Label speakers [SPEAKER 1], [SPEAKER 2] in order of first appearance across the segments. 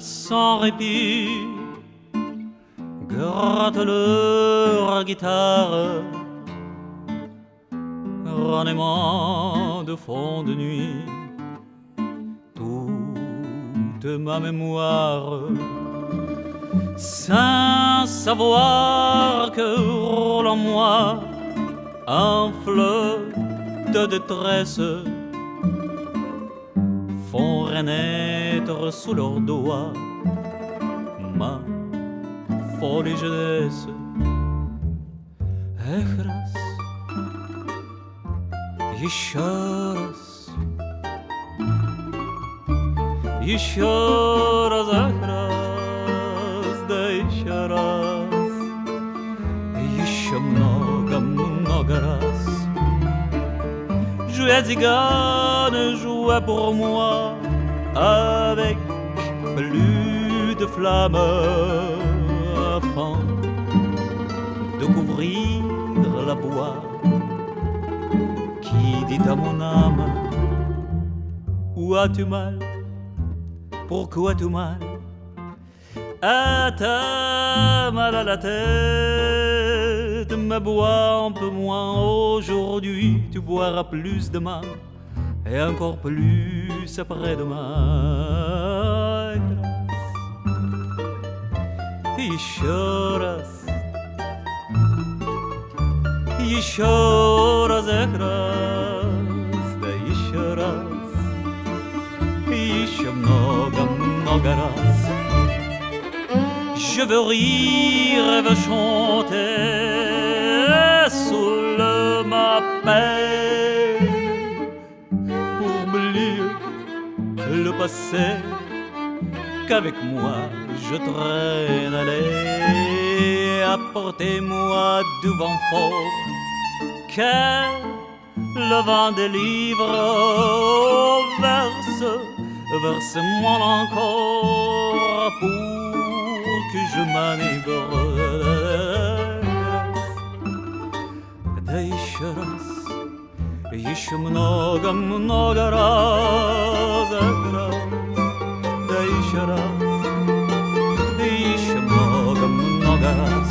[SPEAKER 1] sans répit, grattent leur guitare, en de fond de nuit, toute ma mémoire, sans savoir que roule en moi un fleuve de détresse font renaître sous leurs doigts ma folie jeunesse. Echras, еще раз, еще раз, эх, да еще раз, еще много-много раз. Jouer zigane, jouer pour moi avec plus de flammes afin de couvrir la voix qui dit à mon âme Où as-tu mal? Pourquoi tu mal? À mal à la tête Me bois un peu moins. Aujourd'hui Tu boiras plus demain Et encore plus après-demain Еще раз еще раз, эх, раз, да еще раз, еще много-много раз. Je veux rire et veux chanter sous le ma Qu'avec moi je traîne aller apportez-moi du vent fort que le vent délivre verse, verse-moi encore pour que je manivre. Да еще раз, еще много-много раз, раз, да еще раз, еще много-много раз.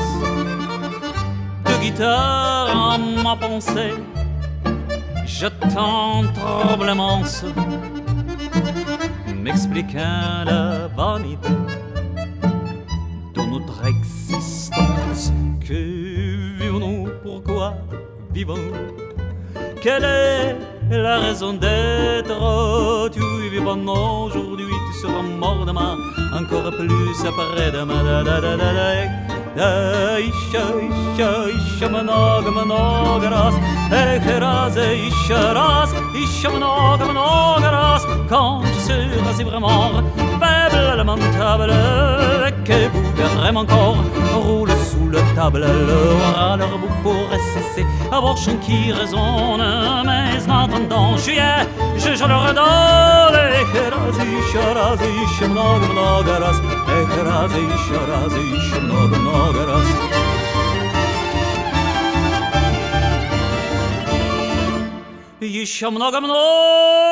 [SPEAKER 1] De guitare en ma pensée, je tente tremblement m'expliquant la vanité de notre existence. Que vivons-nous Pourquoi vivons-nous Quelle est la raison d'être? Oh, tu vis pendant aujourd'hui, tu seras mort demain, encore plus après-demain. Isha, quand tu seras si vraiment faible, lamentable, table Alors vous pourrez cesser à chants qui résonnent Mais en attendant juillet, je, je le redonne Эх, раз, еще много-много раз Эх, раз, еще раз, еще много-много много раз. Еще много-много